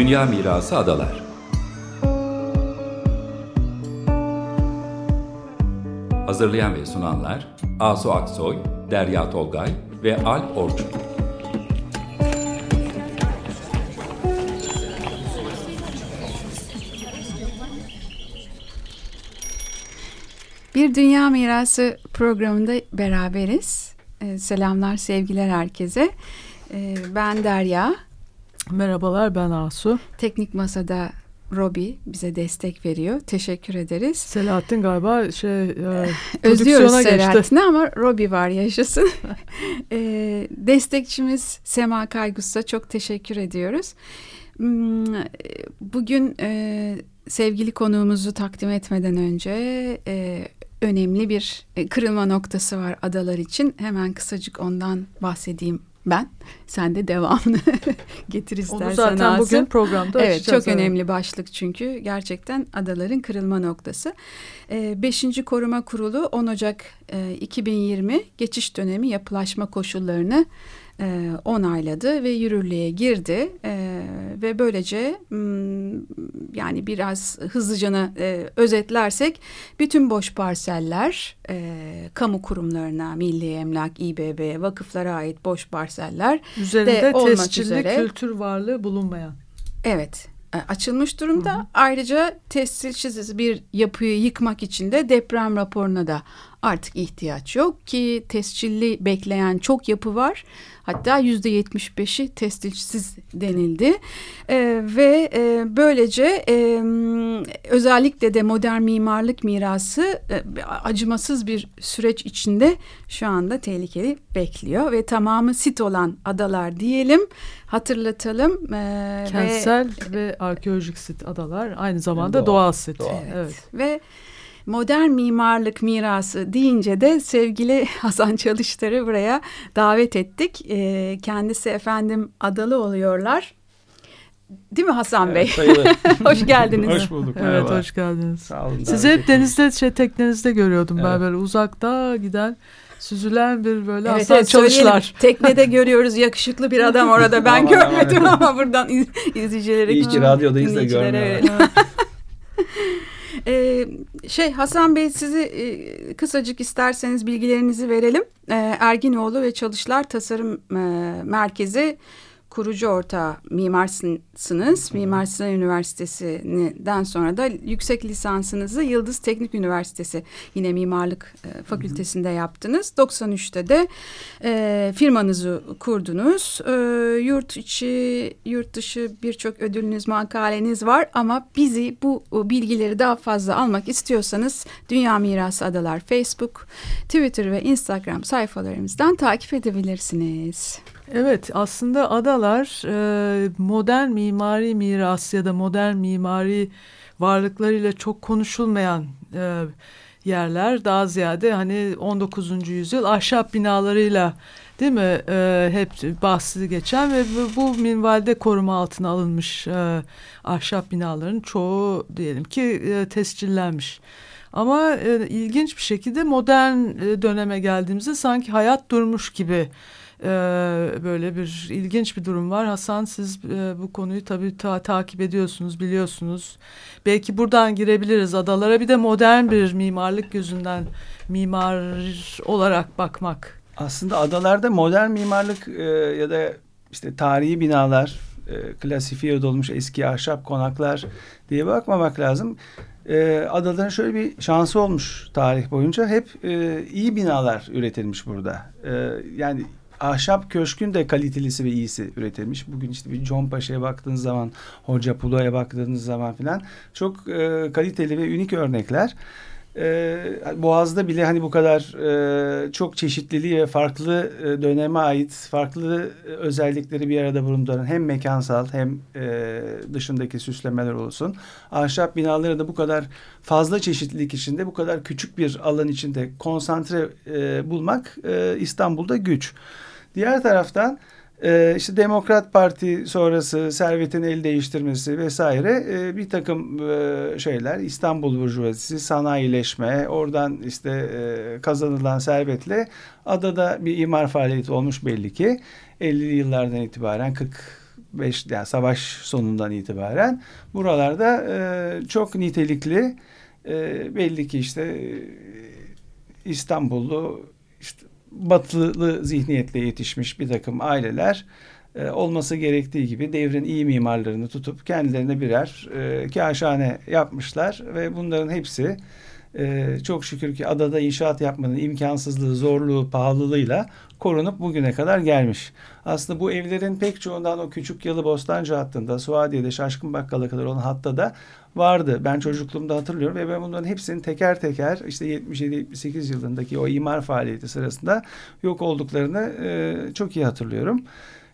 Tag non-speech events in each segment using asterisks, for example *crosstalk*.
Dünya Mirası Adalar Hazırlayan ve sunanlar Asu Aksoy, Derya Tolgay ve Alp Orçun. Bir Dünya Mirası programında beraberiz. Ee, selamlar, sevgiler herkese. Ee, ben Derya. Merhabalar ben Asu. Teknik Masa'da Robi bize destek veriyor. Teşekkür ederiz. Selahattin galiba şey e, *laughs* Özlüyoruz Selahattin'i ama Robi var yaşasın. *laughs* e, destekçimiz Sema Kaygus'a çok teşekkür ediyoruz. Hmm, bugün e, sevgili konuğumuzu takdim etmeden önce e, önemli bir e, kırılma noktası var adalar için. Hemen kısacık ondan bahsedeyim ben. Sen de devamını *laughs* getir istersen. Onu zaten Asım. bugün programda Evet çok evet. önemli başlık çünkü gerçekten adaların kırılma noktası. Ee, beşinci Koruma Kurulu 10 Ocak e, 2020 geçiş dönemi yapılaşma koşullarını e, onayladı ve yürürlüğe girdi e, ve böylece m, yani biraz hızlıcana e, özetlersek bütün boş parseller e, kamu kurumlarına, Milli Emlak, İBB, vakıflara ait boş parseller Üzerinde de olmak tescilli üzere. kültür varlığı bulunmayan. Evet açılmış durumda. Ayrıca tescilsiz bir yapıyı yıkmak için de deprem raporuna da artık ihtiyaç yok ki tescilli bekleyen çok yapı var. Hatta yüzde yetmiş beşi tescilsiz denildi E, ve e, böylece e, özellikle de modern mimarlık mirası e, acımasız bir süreç içinde şu anda tehlikeli bekliyor ve tamamı sit olan adalar diyelim hatırlatalım. E, Kentsel ve, ve arkeolojik sit adalar aynı zamanda Doğa. doğal sit. Doğa. Evet. evet. Ve modern mimarlık mirası deyince de sevgili *laughs* Hasan Çalıştır'ı buraya davet ettik. Ee, kendisi efendim adalı oluyorlar. Değil mi Hasan Bey? Evet, sayılır. *laughs* Hoş geldiniz. Hoş bulduk. Evet merhaba. hoş geldiniz. Sağ olun. Sizi hep denizde şey teknenizde görüyordum ben Evet. böyle uzakta giden süzülen bir böyle Evet, Hasan evet, Çalışlar. Teknede görüyoruz yakışıklı bir adam orada. Ben *laughs* Aman, aman. görmedim ama buradan iz, izleyicilere, İyi ki radyodayız da görmüyorlar. Ee, şey Hasan Bey sizi e, kısacık isterseniz bilgilerinizi verelim. Ee, Erginoğlu ve Çalışlar Tasarım e, Merkezi kurucu ortağı mimarsınız. Mimar Sinan Üniversitesi'nden sonra da yüksek lisansınızı Yıldız Teknik Üniversitesi yine mimarlık e, fakültesinde yaptınız. 93'te de e, firmanızı kurdunuz. E, yurt içi, yurt dışı birçok ödülünüz, makaleniz var ama bizi bu bilgileri daha fazla almak istiyorsanız Dünya Mirası Adalar Facebook, Twitter ve Instagram sayfalarımızdan takip edebilirsiniz. Evet aslında adalar e, modern mimari miras ya da modern mimari varlıklarıyla çok konuşulmayan e, yerler. Daha ziyade hani 19. yüzyıl ahşap binalarıyla değil mi e, hep bahsi geçen ve bu, minvalde koruma altına alınmış ahşap binaların çoğu diyelim ki e, tescillenmiş. Ama ilginç bir şekilde modern döneme geldiğimizde sanki hayat durmuş gibi e, böyle bir ilginç bir durum var. Hasan siz e, bu konuyu tabii ta- takip ediyorsunuz, biliyorsunuz. Belki buradan girebiliriz adalara bir de modern bir mimarlık gözünden mimar olarak bakmak. Aslında adalarda modern mimarlık e, ya da işte tarihi binalar, e, klasifiye edilmiş eski ahşap konaklar diye bakmamak lazım. E, adaların şöyle bir şansı olmuş tarih boyunca. Hep e, iyi binalar üretilmiş burada. E, yani ahşap köşkün de kalitelisi ve iyisi üretilmiş. Bugün işte bir John Paşa'ya baktığınız zaman, Hoca Pulo'ya baktığınız zaman filan çok e, kaliteli ve unik örnekler. Ee, Boğaz'da bile hani bu kadar e, çok çeşitliliği ve farklı e, döneme ait farklı e, özellikleri bir arada bulunduran hem mekansal hem e, dışındaki süslemeler olsun. Ahşap binaları da bu kadar fazla çeşitlilik içinde bu kadar küçük bir alan içinde konsantre e, bulmak e, İstanbul'da güç. Diğer taraftan e, işte Demokrat Parti sonrası servetin el değiştirmesi vesaire e, bir takım e, şeyler İstanbul Burjuvazisi, sanayileşme, oradan işte e, kazanılan servetle adada bir imar faaliyeti olmuş belli ki. 50'li yıllardan itibaren 40 45 yani savaş sonundan itibaren buralarda e, çok nitelikli e, belli ki işte e, İstanbullu işte batılı zihniyetle yetişmiş bir takım aileler e, olması gerektiği gibi devrin iyi mimarlarını tutup kendilerine birer e, kaşhane yapmışlar ve bunların hepsi e, çok şükür ki adada inşaat yapmanın imkansızlığı, zorluğu, pahalılığıyla korunup bugüne kadar gelmiş. Aslında bu evlerin pek çoğundan o küçük yalı Bostancı hattında, Suadiye'de, Şaşkın Bakkal'a kadar olan hatta da vardı. Ben çocukluğumda hatırlıyorum ve ben bunların hepsinin teker teker işte 77-78 yılındaki o imar faaliyeti sırasında yok olduklarını e, çok iyi hatırlıyorum.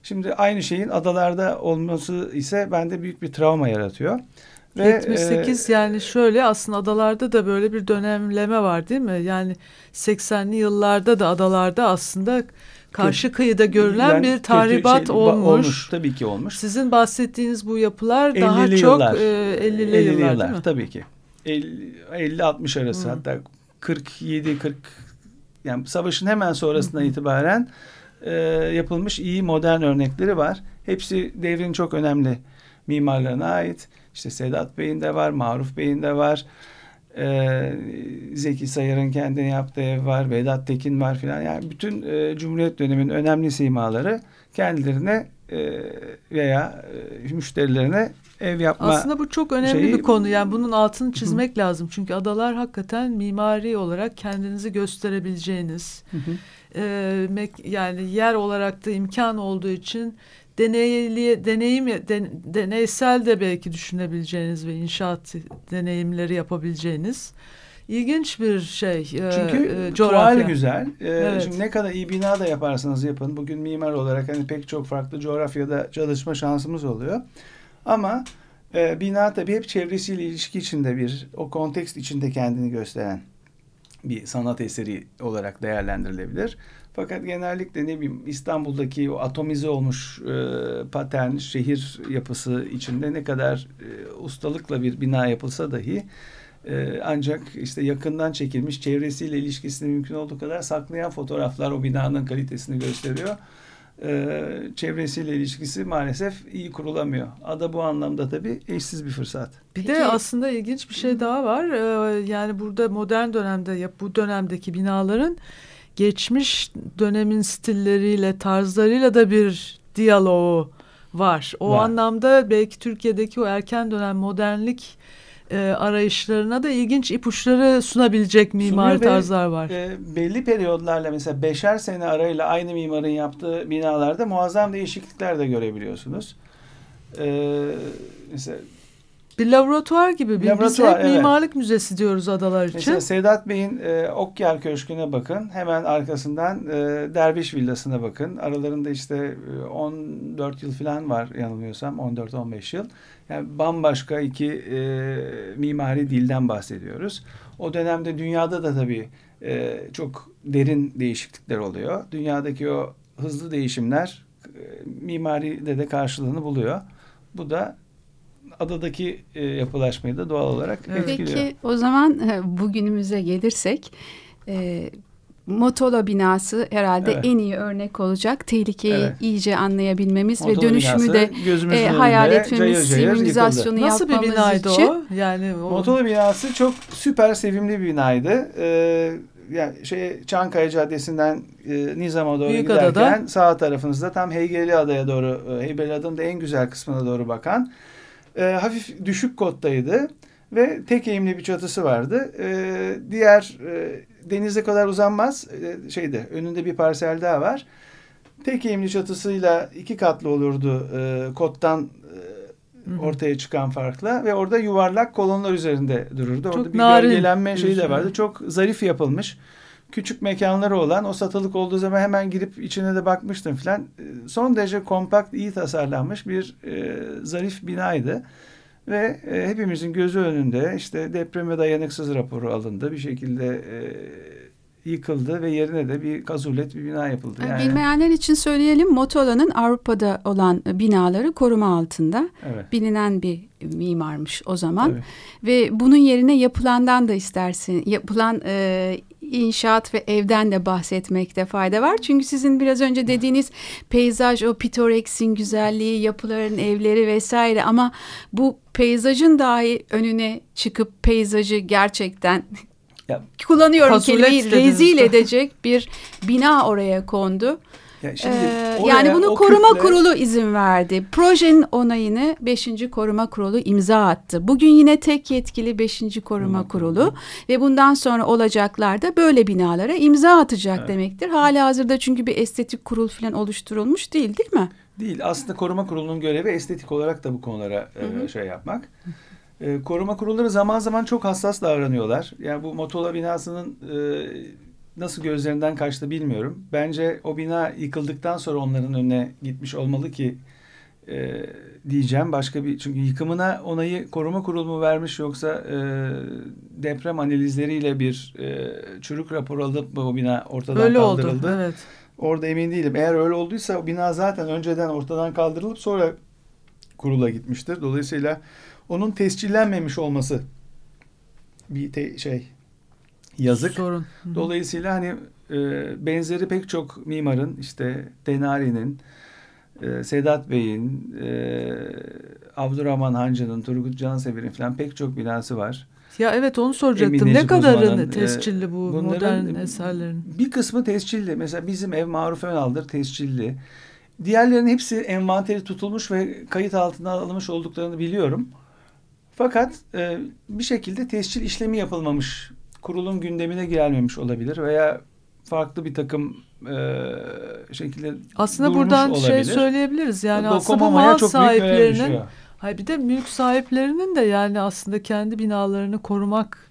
Şimdi aynı şeyin adalarda olması ise bende büyük bir travma yaratıyor. Ve, 78 e, yani şöyle aslında adalarda da böyle bir dönemleme var değil mi? Yani 80'li yıllarda da adalarda aslında karşı kıyıda görülen yani bir tahribat şey, olmuş. olmuş. Tabii ki olmuş. Sizin bahsettiğiniz bu yapılar daha çok yıllar, e, 50'li 50 yıllar, yıllar değil mi? Tabii ki. 50-60 arası hmm. hatta 47 40 yani savaşın hemen sonrasından hmm. itibaren e, yapılmış iyi modern örnekleri var. Hepsi devrin çok önemli mimarlarına ait. İşte Sedat Bey'in de var, Maruf Bey'in de var. Ee, Zeki Sayar'ın kendini yaptığı ev var, Vedat Tekin var filan. Yani bütün e, Cumhuriyet döneminin önemli simaları kendilerine e, veya e, müşterilerine ev yapma Aslında bu çok önemli şeyi... bir konu. Yani bunun altını çizmek lazım. Çünkü adalar hakikaten mimari olarak kendinizi gösterebileceğiniz e, yani yer olarak da imkan olduğu için deneyli deneyim den, deneysel de belki düşünebileceğiniz ve inşaat deneyimleri yapabileceğiniz ilginç bir şey. E, Çünkü e, coğrafya. güzel. E, evet. Şimdi ne kadar iyi bina da yaparsanız yapın. Bugün mimar olarak hani pek çok farklı coğrafyada çalışma şansımız oluyor. Ama e, bina tabii hep çevresiyle ilişki içinde bir, o kontekst içinde kendini gösteren bir sanat eseri olarak değerlendirilebilir. Fakat genellikle ne bileyim İstanbul'daki o atomize olmuş e, patern şehir yapısı içinde ne kadar e, ustalıkla bir bina yapılsa dahi e, ancak işte yakından çekilmiş çevresiyle ilişkisini mümkün olduğu kadar saklayan fotoğraflar o binanın kalitesini gösteriyor. E, çevresiyle ilişkisi maalesef iyi kurulamıyor. Ada bu anlamda tabii eşsiz bir fırsat. Bir Peki. de aslında ilginç bir şey daha var. Ee, yani burada modern dönemde bu dönemdeki binaların geçmiş dönemin stilleriyle, tarzlarıyla da bir diyaloğu var. O var. anlamda belki Türkiye'deki o erken dönem modernlik e, arayışlarına da ilginç ipuçları sunabilecek mimari Sunuyor tarzlar var. E, belli periyodlarla mesela beşer sene arayla aynı mimarın yaptığı binalarda muazzam değişiklikler de görebiliyorsunuz. E, mesela bir laboratuvar gibi. Bir, laboratuvar, biz hep evet. mimarlık müzesi diyoruz adalar için. Mesela Sedat Bey'in e, Okyar Köşkü'ne bakın. Hemen arkasından e, Derviş Villası'na bakın. Aralarında işte e, 14 yıl falan var yanılmıyorsam. 14-15 yıl. Yani bambaşka iki e, mimari dilden bahsediyoruz. O dönemde dünyada da tabii e, çok derin değişiklikler oluyor. Dünyadaki o hızlı değişimler e, mimaride de karşılığını buluyor. Bu da adadaki e, yapılaşmayı da doğal olarak evet. etkiliyor. Peki o zaman e, bugünümüze gelirsek e, Motola binası herhalde evet. en iyi örnek olacak. Tehlikeyi evet. iyice anlayabilmemiz Motola ve dönüşümü de e, hayal etmemiz, sivilizasyonu Nasıl bir binaydı için. o? Yani o... Motola binası çok süper sevimli bir binaydı. Ee, yani şey Çankaya Caddesi'nden e, Nizam'a doğru Büyük giderken adada. sağ tarafınızda tam Heybeli Adaya doğru e, Heybeli Ada'nın da en güzel kısmına doğru bakan e, hafif düşük kottaydı ve tek eğimli bir çatısı vardı. E, diğer e, denize kadar uzanmaz e, şeyde önünde bir parsel daha var. Tek eğimli çatısıyla iki katlı olurdu e, kottan e, ortaya çıkan farkla ve orada yuvarlak kolonlar üzerinde dururdu. Çok orada bir gölgelenme şeyi de vardı. Çok zarif yapılmış küçük mekanları olan o satılık olduğu zaman hemen girip içine de bakmıştım filan. E, son derece kompakt, iyi tasarlanmış bir e, zarif binaydı. Ve e, hepimizin gözü önünde işte depreme dayanıksız raporu alındı. Bir şekilde e, yıkıldı ve yerine de bir kazulet bir bina yapıldı. Yani. Bilmeyenler için söyleyelim Motola'nın Avrupa'da olan binaları koruma altında. Evet. Bilinen bir mimarmış o zaman. Evet. Ve bunun yerine yapılandan da istersin yapılan e, inşaat ve evden de bahsetmekte fayda var. Çünkü sizin biraz önce dediğiniz peyzaj, o Pitorex'in güzelliği, yapıların, evleri vesaire ama bu peyzajın dahi önüne çıkıp peyzajı gerçekten Ya, *laughs* kullanıyorum kelimeyi rezil edecek bir bina oraya kondu. Ya şimdi Ee, yani bunu koruma kütle- kurulu izin verdi. Projenin onayını 5. koruma kurulu imza attı. Bugün yine tek yetkili 5. koruma kurulu ve bundan sonra olacaklar da böyle binalara imza atacak Evet. demektir. Hali hazırda çünkü bir estetik kurul falan oluşturulmuş değil değil mi? Değil. Aslında koruma kurulunun görevi estetik olarak da bu konulara e, şey yapmak. E, koruma kurulları zaman zaman çok hassas davranıyorlar. Yani bu Motola binasının e, nasıl gözlerinden kaçtı bilmiyorum. Bence o bina yıkıldıktan sonra onların önüne gitmiş olmalı ki e, diyeceğim. Başka bir çünkü yıkımına onayı koruma kurulu mu vermiş yoksa e, deprem analizleriyle bir e, çürük rapor alıp mı o bina ortadan Öyle oldu. kaldırıldı? Evet. Orada emin değilim. Eğer öyle olduysa o bina zaten önceden ortadan kaldırılıp sonra kurula gitmiştir. Dolayısıyla onun tescillenmemiş olması bir te- şey yazık. Sorun. Dolayısıyla hani e, benzeri pek çok mimarın işte Denari'nin, e, Sedat Bey'in, e, Abdurrahman Hancı'nın, Turgut Cansever'in falan pek çok binası var. Ya evet onu soracaktım. Emin ne Necip kadarı Uzman'ın, e, tescilli bu bunların modern eserlerin? Bir kısmı tescilli. Mesela bizim ev Maruf Önal'dır tescilli. Diğerlerinin hepsi envanteri tutulmuş ve kayıt altına alınmış olduklarını biliyorum. Fakat e, bir şekilde tescil işlemi yapılmamış. Kurulun gündemine gelmemiş olabilir veya farklı bir takım e, şekilde Aslında buradan şey olabilir. söyleyebiliriz. Yani aslında mal çok sahiplerinin. Hayır bir de mülk sahiplerinin de yani aslında kendi binalarını korumak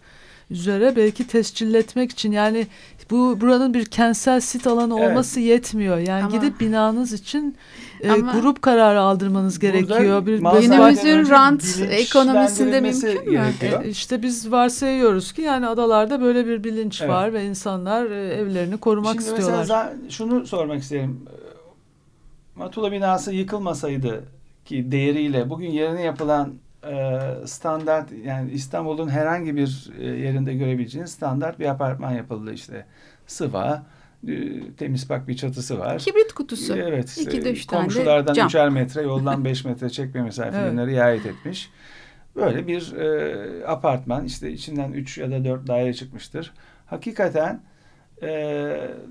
üzere belki tescilletmek için yani bu buranın bir kentsel sit alanı Evet. olması yetmiyor. Yani Ama- gidip binanız için e, grup kararı aldırmanız gerekiyor. Bir Günümüzün rant ekonomisinde mümkün mü? gerekiyor. E, işte biz varsayıyoruz ki yani adalarda böyle bir bilinç Evet. var ve insanlar e, evlerini korumak Şimdi istiyorlar. mesela şunu sormak isterim. Matula binası yıkılmasaydı ki değeriyle bugün yerine yapılan standart yani İstanbul'un herhangi bir e, yerinde görebileceğiniz standart bir apartman yapıldı işte. Sıva, e, temiz pak bir çatısı var. Kibrit kutusu. Evet. İki de e, üç tane komşulardan cam. üçer metre, yoldan beş metre çekme mesafelerine *laughs* riayet etmiş. Böyle bir e, apartman işte içinden üç ya da dört daire çıkmıştır. Hakikaten e,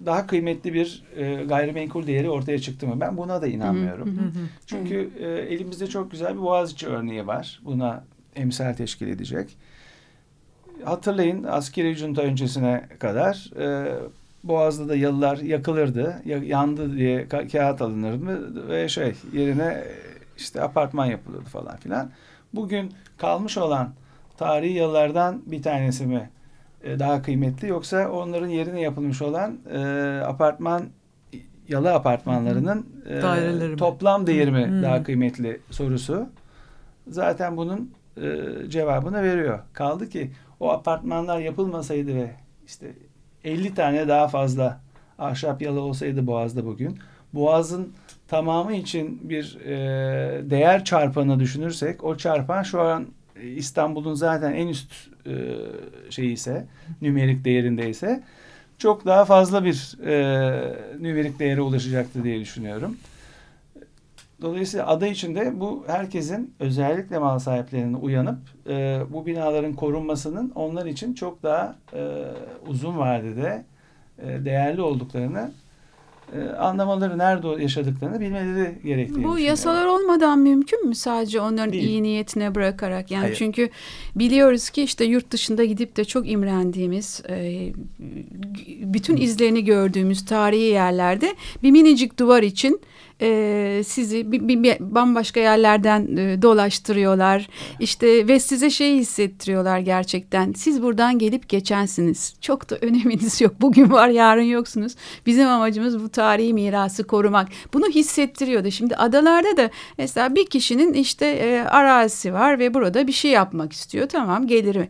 daha kıymetli bir e, gayrimenkul değeri ortaya çıktı mı? Ben buna da inanmıyorum. Hı hı. Çünkü e, elimizde çok güzel bir Boğaziçi örneği var. Buna emsal teşkil edecek. Hatırlayın askeri junta öncesine kadar e, Boğaz'da da yalılar yakılırdı. Ya- yandı diye ka- kağıt alınırdı ve şey yerine e, işte apartman yapılırdı falan filan. Bugün kalmış olan tarihi yalılardan bir tanesi mi e, daha kıymetli yoksa onların yerine yapılmış olan e, apartman yalı apartmanlarının e, Daireleri mi? toplam değeri mi Hı. daha kıymetli sorusu zaten bunun e, cevabını veriyor. Kaldı ki o apartmanlar yapılmasaydı ve işte 50 tane daha fazla ahşap yalı olsaydı Boğaz'da bugün Boğaz'ın tamamı için bir e, değer çarpanı düşünürsek o çarpan şu an e, İstanbul'un zaten en üst e, şeyi ise nümerik değerindeyse çok daha fazla bir e, nümerik değere ulaşacaktı diye düşünüyorum. Dolayısıyla ada içinde bu herkesin özellikle mal sahiplerinin uyanıp e, bu binaların korunmasının onlar için çok daha e, uzun vadede e, değerli olduklarını e, anlamaları, nerede yaşadıklarını bilmeleri gerektiğini Bu yasalar olmadan mümkün mü sadece onların Değil. iyi niyetine bırakarak? Yani Hayır. çünkü biliyoruz ki işte yurt dışında gidip de çok imrendiğimiz, e, bütün izlerini gördüğümüz tarihi yerlerde bir minicik duvar için e, sizi bir, bir- bir bambaşka yerlerden e, dolaştırıyorlar. İşte ve size şey hissettiriyorlar gerçekten. Siz buradan gelip geçensiniz. Çok da öneminiz yok. Bugün var, yarın yoksunuz. Bizim amacımız bu tarihi mirası korumak. Bunu hissettiriyordu. Şimdi adalarda da mesela bir kişinin işte e, arazisi var ve burada bir şey yapmak istiyor. Tamam gelir mi?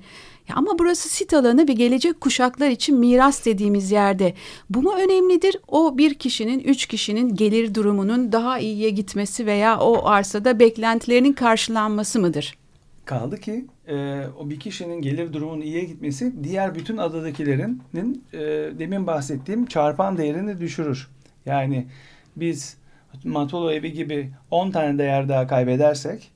Ya ama burası sit alanı ve gelecek kuşaklar için miras dediğimiz yerde. Bu mu önemlidir? O bir kişinin, üç kişinin gelir durumunun daha iyiye gitmesi veya o arsada beklentilerinin karşılanması mıdır? Kaldı ki e, o bir kişinin gelir durumunun iyiye gitmesi diğer bütün adadakilerinin e, demin bahsettiğim çarpan değerini düşürür. Yani biz Matolo evi gibi 10 tane değer daha kaybedersek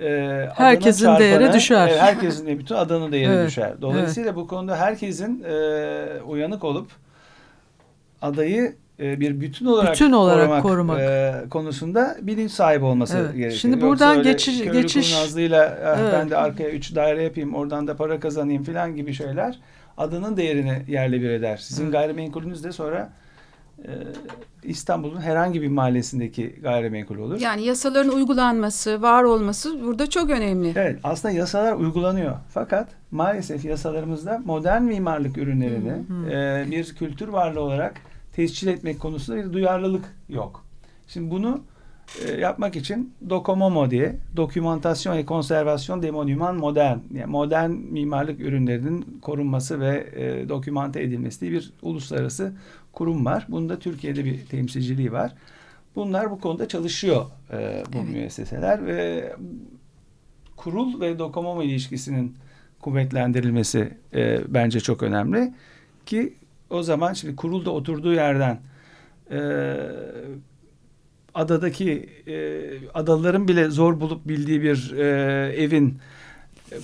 e, herkesin çarpanı, değeri düşer. E, herkesin de bütün adanın değeri evet. düşer. Dolayısıyla evet. bu konuda herkesin e, uyanık olup adayı e, bir bütün olarak, bütün olarak korumak, korumak. E, konusunda bilinç sahibi olması evet. gerekiyor. Şimdi buradan Yoksa geçiş geçiş nazlıyla ah, evet. ben de arkaya üç daire yapayım oradan da para kazanayım falan gibi şeyler adının değerini yerle bir eder. Sizin evet. gayrimenkulünüz de sonra e, İstanbul'un herhangi bir mahallesindeki gayrimenkul olur. Yani yasaların uygulanması, var olması burada çok önemli. Evet, aslında yasalar uygulanıyor. Fakat maalesef yasalarımızda modern mimarlık ürünlerini hmm. e, bir kültür varlığı olarak tescil etmek konusunda bir duyarlılık yok. Şimdi bunu e, yapmak için Dokomomo diye Dokümantasyon ve Konservasyon de Modern yani modern mimarlık ürünlerinin korunması ve e, dokümante edilmesi diye bir uluslararası kurum var. Bunda Türkiye'de bir temsilciliği var. Bunlar bu konuda çalışıyor e, bu evet. müesseseler ve kurul ve Dokomomo ilişkisinin kuvvetlendirilmesi e, bence çok önemli ki o zaman şimdi kurulda oturduğu yerden e, adadaki e, adalıların bile zor bulup bildiği bir e, evin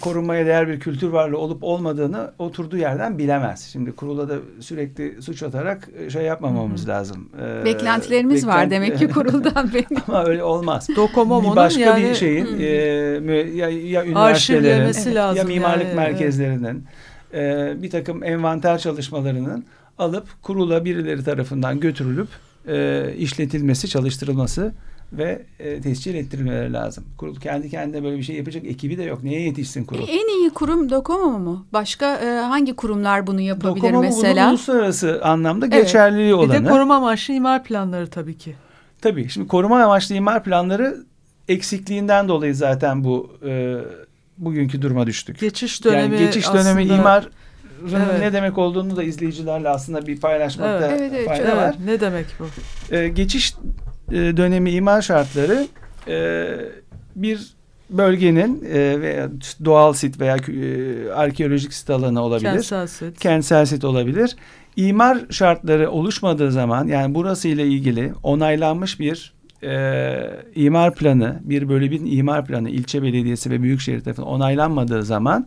korunmaya değer bir kültür varlığı olup olmadığını oturduğu yerden bilemez. Şimdi kurula da sürekli suç atarak e, şey yapmamamız Hı-hı. lazım. Ee, Beklentilerimiz beklent... var demek ki kuruldan benim. *laughs* Ama öyle olmaz. Dokomomo'nun başka yani, bir şeyin e, ya, ya üniversitelerin ya mimarlık yani, merkezlerinin evet. e, bir takım envanter çalışmalarının alıp kurula birileri tarafından götürülüp e, işletilmesi, çalıştırılması ve e, tescil ettirilmeleri lazım. Kurul kendi kendine böyle bir şey yapacak ekibi de yok. Neye yetişsin kurul? En iyi kurum Dokomo mu? Başka e, hangi kurumlar bunu yapabilir Dokomo mesela? Dokomo uluslararası anlamda evet. geçerliliği olanı. Bir de koruma amaçlı imar planları tabii ki. Tabii. Şimdi koruma amaçlı imar planları eksikliğinden dolayı zaten bu e, bugünkü duruma düştük. Geçiş dönemi yani geçiş dönemi aslında... imar evet. ne demek olduğunu da izleyicilerle aslında bir paylaşmakta evet. Evet, fayda evet. var. Ne demek bu? Ee, geçiş e, dönemi imar şartları e, bir bölgenin e, veya doğal sit veya e, arkeolojik sit alanı olabilir. Kentsel sit. Kentsel sit olabilir. İmar şartları oluşmadığı zaman yani burası ile ilgili onaylanmış bir e, imar planı, bir bölü bin imar planı ilçe belediyesi ve büyükşehir tarafından onaylanmadığı zaman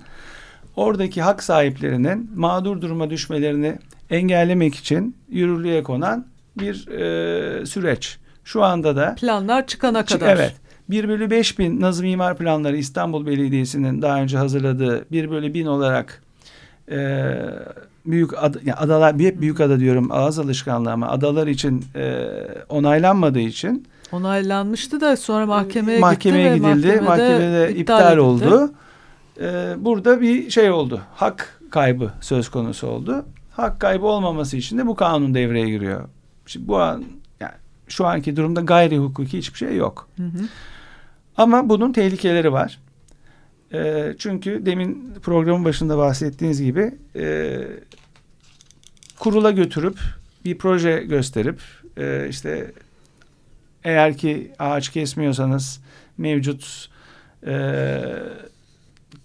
oradaki hak sahiplerinin mağdur duruma düşmelerini engellemek için yürürlüğe konan bir e, süreç. Şu anda da planlar çıkana kadar. Evet. 1 bölü 5 bin Nazım İmar Planları İstanbul Belediyesi'nin daha önce hazırladığı 1 bölü 1000 olarak e, büyük ad, yani adalar hep büyük ada diyorum ağız alışkanlığı ama adalar için e, onaylanmadığı için onaylanmıştı da sonra mahkemeye, mahkemeye gitti gidildi. Mahkemede, mahkemede iptal, iptal oldu. Ee, burada bir şey oldu. Hak kaybı söz konusu oldu. Hak kaybı olmaması için de bu kanun devreye giriyor. Şimdi bu an şu anki durumda gayri hukuki hiçbir şey yok. Hı hı. Ama bunun tehlikeleri var. E, çünkü demin programın başında bahsettiğiniz gibi e, kurula götürüp bir proje gösterip e, işte eğer ki ağaç kesmiyorsanız mevcut e,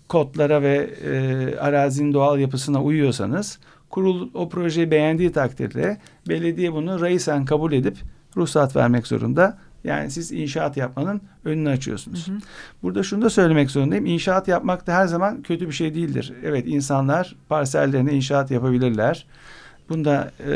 kodlara ve e, arazinin doğal yapısına uyuyorsanız kurul o projeyi beğendiği takdirde belediye bunu reisen kabul edip ruhsat vermek zorunda. Yani siz inşaat yapmanın önünü açıyorsunuz. Hı hı. Burada şunu da söylemek zorundayım. İnşaat yapmak da her zaman kötü bir şey değildir. Evet insanlar parsellerine inşaat yapabilirler. Bunda e,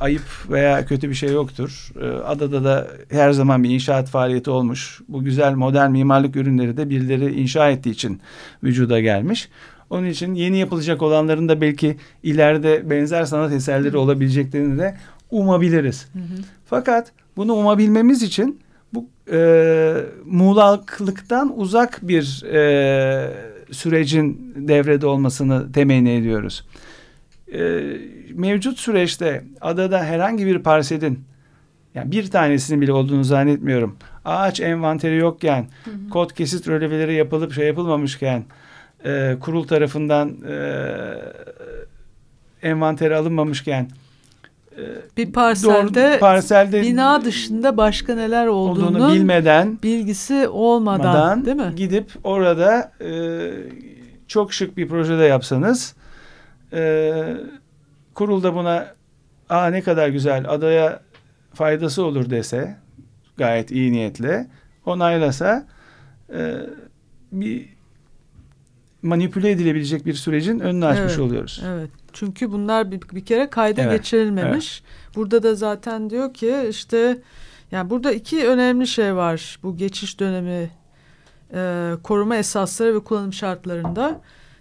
ayıp veya kötü bir şey yoktur. E, adada da her zaman bir inşaat faaliyeti olmuş. Bu güzel modern mimarlık ürünleri de birileri inşa ettiği için vücuda gelmiş. Onun için yeni yapılacak olanların da belki ileride benzer sanat eserleri olabileceklerini de umabiliriz. Hı hı. Fakat bunu umabilmemiz için bu e, muğlaklıktan uzak bir e, sürecin devrede olmasını temenni ediyoruz. E, mevcut süreçte adada herhangi bir parselin yani bir tanesinin bile olduğunu zannetmiyorum. Ağaç envanteri yokken, hı hı. kod kesit röleveleri yapılıp şey yapılmamışken, e, kurul tarafından e, envanteri alınmamışken bir parselde, doğru, parselde bina dışında başka neler olduğunu, bilmeden bilgisi olmadan değil mi? Gidip orada e, çok şık bir projede yapsanız e, kurulda buna aa ne kadar güzel adaya faydası olur dese gayet iyi niyetle onaylasa e, bir manipüle edilebilecek bir sürecin önünü açmış evet, oluyoruz. Evet. Çünkü bunlar bir, bir kere kayda evet, geçirilmemiş. Evet. Burada da zaten diyor ki işte yani burada iki önemli şey var bu geçiş dönemi e, koruma esasları ve kullanım şartlarında.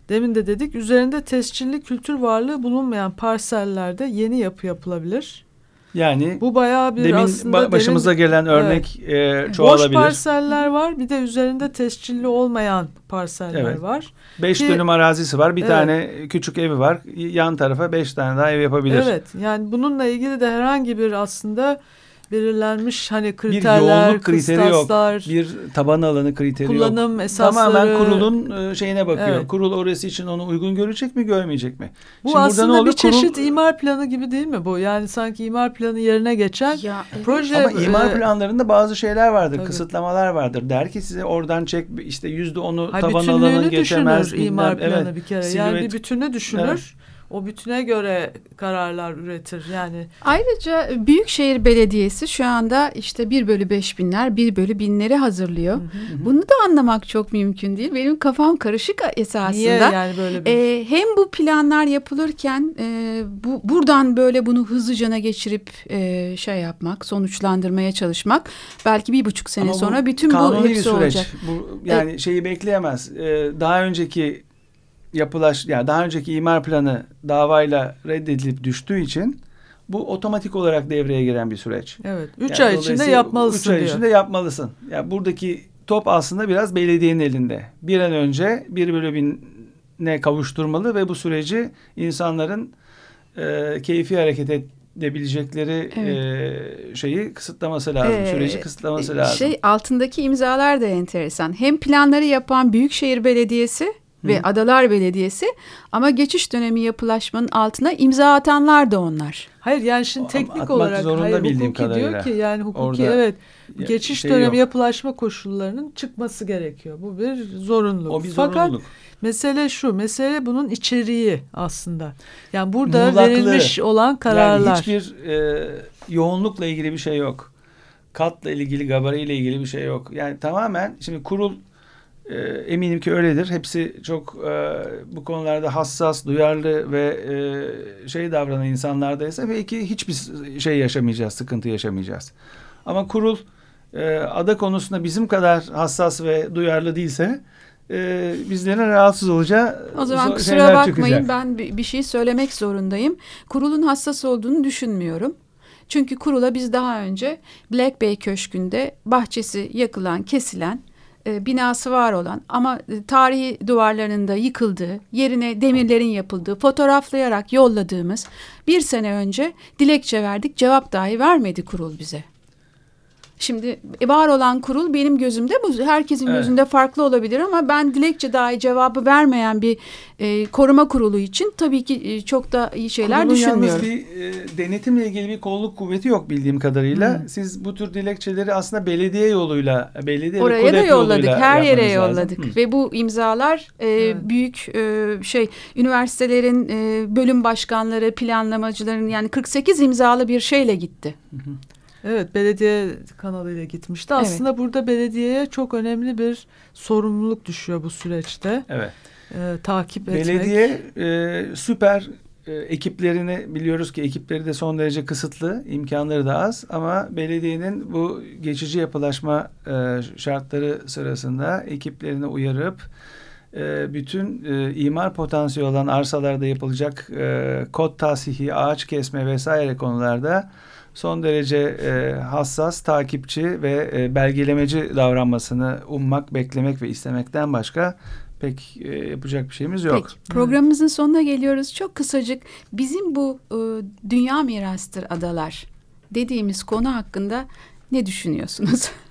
Demin de dedik üzerinde tescilli kültür varlığı bulunmayan parsellerde yeni yapı yapılabilir. Yani bu bayağı bir demin aslında başımıza demin, gelen örnek evet. e, çoğalabilir. Boş parseller var bir de üzerinde tescilli olmayan parseller evet. var. Beş Ki, dönüm arazisi var bir evet. tane küçük evi var yan tarafa beş tane daha ev yapabilir. Evet yani bunununla ilgili de herhangi bir aslında belirlenmiş hani kriterler, bir yoğunluk kriteri yok. Bir taban alanı kriteri kullanım yok. Kullanım esasları. Tamamen kurulun e, şeyine bakıyor. Evet. Kurul orası için onu uygun görecek mi, görmeyecek mi? Bu Şimdi aslında ne bir çeşit Kurul... imar planı gibi değil mi bu? Yani sanki imar planı yerine geçen ya, evet. proje. Ama imar e, planlarında bazı şeyler vardır, tabii. kısıtlamalar vardır. Der ki size oradan çek işte yüzde onu taban alanı geçemez. imar planı evet. bir kere. Silüet. Yani bir bütünü düşünür. Evet o bütüne göre kararlar üretir yani. Ayrıca Büyükşehir Belediyesi şu anda işte 1 bölü 5 binler 1 bölü binleri hazırlıyor. Hı hı. Bunu da anlamak çok mümkün değil. Benim kafam karışık esasında. Niye yani böyle bir... ee, hem bu planlar yapılırken e, bu buradan böyle bunu hızlıcana geçirip e, şey yapmak sonuçlandırmaya çalışmak belki bir buçuk sene Ama sonra bütün bu hepsi bir süreç. olacak. Bu, yani e, şeyi bekleyemez. Ee, daha önceki yapılaş yani daha önceki imar planı davayla reddedilip düştüğü için bu otomatik olarak devreye giren bir süreç. Evet. Üç yani ay içinde yapmalısın Üç ay diyor. içinde yapmalısın. Yani buradaki top aslında biraz belediyenin elinde. Bir an önce bir bölü bine kavuşturmalı ve bu süreci insanların e, keyfi hareket edebilecekleri evet. e, şeyi kısıtlaması lazım. Ee, süreci kısıtlaması lazım. Şey altındaki imzalar da enteresan. Hem planları yapan Büyükşehir Belediyesi ve Adalar Belediyesi ama geçiş dönemi yapılaşmanın altına imza atanlar da onlar. Hayır yani şimdi teknik olarak hayır hukuki kadarıyla. diyor ki yani hukuki Orada evet geçiş şey dönemi yok. yapılaşma koşullarının çıkması gerekiyor. Bu bir zorunluluk. O bir zorunluluk. Fakat mesele şu mesele bunun içeriği aslında. Yani burada Muğlaklı, verilmiş olan kararlar. Yani hiçbir e, yoğunlukla ilgili bir şey yok. Katla ilgili, gabariyle ilgili bir şey yok. Yani tamamen şimdi kurul e, eminim ki öyledir. Hepsi çok e, bu konularda hassas, duyarlı ve e, şey davranan insanlardaysa belki hiçbir şey yaşamayacağız, sıkıntı yaşamayacağız. Ama kurul e, ada konusunda bizim kadar hassas ve duyarlı değilse e, bizlerin rahatsız olacağı O zaman kusura bakmayın çıkacak. ben bir şey söylemek zorundayım. Kurulun hassas olduğunu düşünmüyorum. Çünkü kurula biz daha önce Black Bay Köşkü'nde bahçesi yakılan, kesilen e, binası var olan ama e, tarihi duvarlarında yıkıldığı, yerine demirlerin yapıldığı, fotoğraflayarak yolladığımız bir sene önce dilekçe verdik. Cevap dahi vermedi kurul bize. Şimdi var olan kurul benim gözümde bu herkesin evet. gözünde farklı olabilir ama ben dilekçe dahi cevabı vermeyen bir e, koruma kurulu için tabii ki e, çok da iyi şeyler Kurulun düşünmüyorum. yalnız bir e, denetimle ilgili bir kolluk kuvveti yok bildiğim kadarıyla. Hmm. Siz bu tür dilekçeleri aslında belediye yoluyla, belediye Oraya da yolladık, her yere yolladık lazım. ve bu imzalar e, evet. büyük e, şey üniversitelerin e, bölüm başkanları, planlamacıların yani 48 imzalı bir şeyle gitti. Hı hı. Evet belediye kanalıyla gitmişti. Evet. Aslında burada belediyeye çok önemli bir sorumluluk düşüyor bu süreçte. Evet. Ee, takip etmek. Belediye e, süper e, ekiplerini biliyoruz ki ekipleri de son derece kısıtlı, imkanları da az ama belediyenin bu geçici yapılaşma e, şartları sırasında ekiplerini uyarıp e, bütün e, imar potansiyeli olan arsalarda yapılacak e, kod tasihi, ağaç kesme vesaire konularda son derece e, hassas, takipçi ve e, belgelemeci davranmasını ummak, beklemek ve istemekten başka pek e, yapacak bir şeyimiz yok. Peki, programımızın sonuna geliyoruz. Çok kısacık bizim bu e, dünya mirastır adalar dediğimiz konu hakkında ne düşünüyorsunuz? *laughs*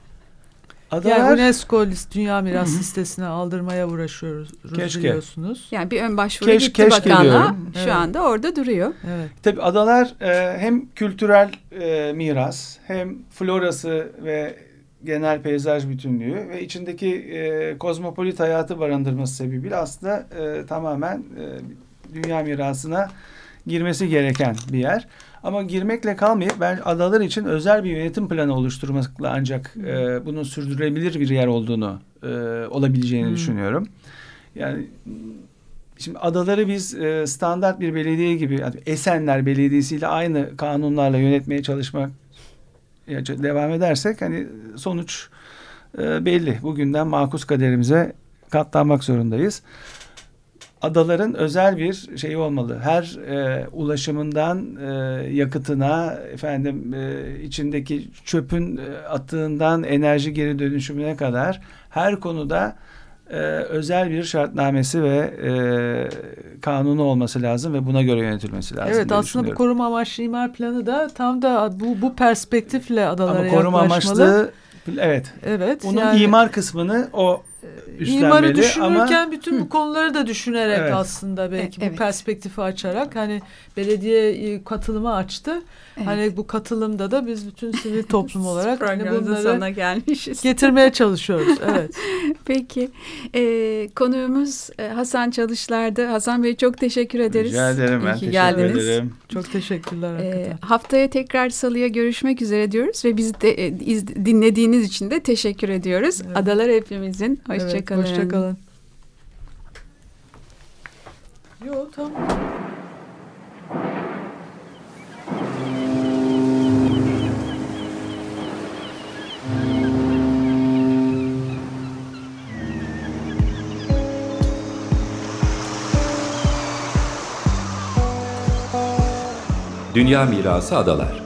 Adalar, Yani UNESCO list, Dünya Miras listesine aldırmaya uğraşıyoruz Keşke. biliyorsunuz. Yani bir ön başvuru Keş- gitti keşke bakanlığa. diyorum. Şu Evet. anda orada duruyor. Evet. tabii adalar e, hem kültürel e, miras hem florası ve genel peyzaj bütünlüğü ve içindeki e, kozmopolit hayatı barındırması sebebiyle aslında e, tamamen e, dünya mirasına girmesi gereken bir yer. Ama girmekle kalmayıp ben adalar için özel bir yönetim planı oluşturmakla ancak e, bunun sürdürülebilir bir yer olduğunu e, olabileceğini Hmm. düşünüyorum. Yani şimdi adaları biz e, standart bir belediye gibi yani Esenler Belediyesi ile aynı kanunlarla yönetmeye çalışmak devam edersek hani sonuç e, belli. Bugünden makus kaderimize katlanmak zorundayız. Adaların özel bir şeyi olmalı. Her e, ulaşımından e, yakıtına, efendim e, içindeki çöpün e, atığından enerji geri dönüşümüne kadar her konuda e, özel bir şartnamesi ve e, kanunu olması lazım ve buna göre yönetilmesi lazım. Evet aslında bu koruma amaçlı imar planı da tam da bu bu perspektifle adalara Ama koruma yaklaşmalı. amaçlı evet. Evet. Onun yani imar kısmını o üstlenmeli İmarı ama düşünürken bütün bu konuları da düşünerek Evet. aslında belki Evet. bu perspektifi açarak hani belediye e, katılımı açtı. Evet. Hani bu katılımda da biz bütün sivil toplum *laughs* olarak hani bunları gelmişiz. getirmeye çalışıyoruz. Evet. *laughs* Peki. Ee, konuğumuz e, Hasan Çalışlar'dı. Hasan Bey çok teşekkür ederiz. Rica ederim İyi ben teşekkür geldiniz. ederim. Çok teşekkürler Ee, hakikaten. haftaya tekrar salıya görüşmek üzere diyoruz ve bizi de, e, iz- dinlediğiniz için de teşekkür ediyoruz. Evet. Adalar hepimizin. Hoşçakalın. Evet, hoşçakalın. Yo tamam. Dünya Mirası Adalar